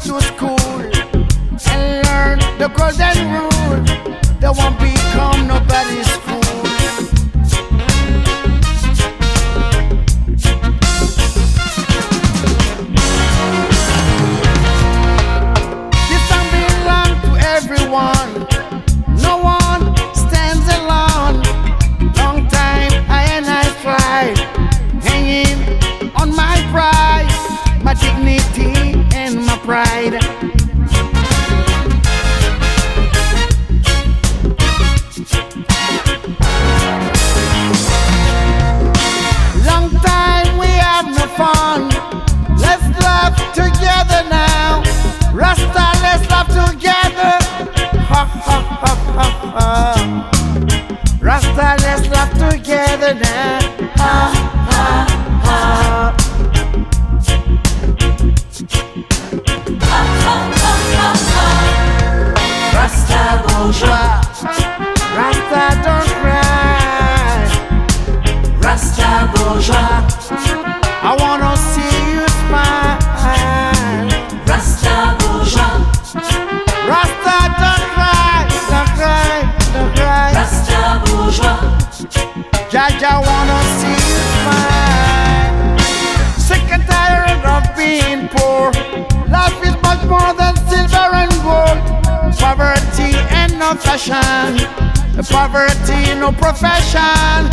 to school and learn the golden rule. They won't become Rasta, let's laugh together now. Ha Jah Jah wanna see you smile. Sick and tired of being poor. Life is much more than silver and gold. Poverty and no fashion. Poverty, no profession.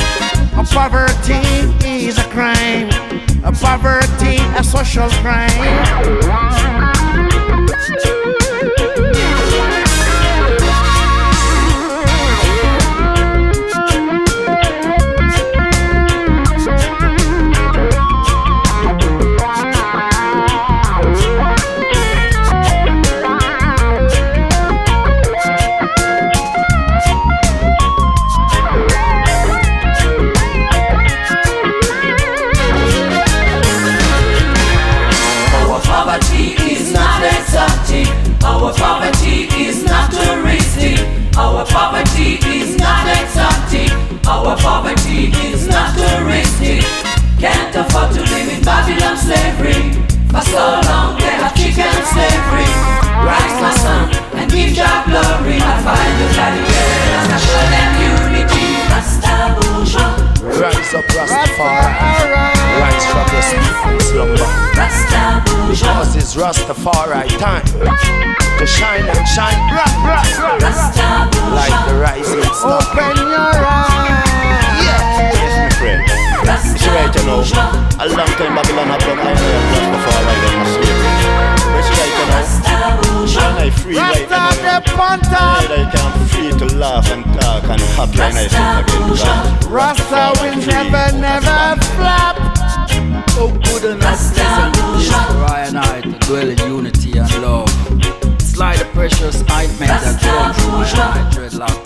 Poverty is a crime. Poverty, a social crime. It's Rastafari time to shine and shine bright, bright, bright. Rasta like the rising star. Open your eyes. Yes, my friend. It's right, you know. Rasta A long time Babylon have done I know Rastafari them a slavery. But it's right, you know. And I free right Rasta now. the punter. And I can free to laugh and talk and happy and I precious, I've made a. My dreadlock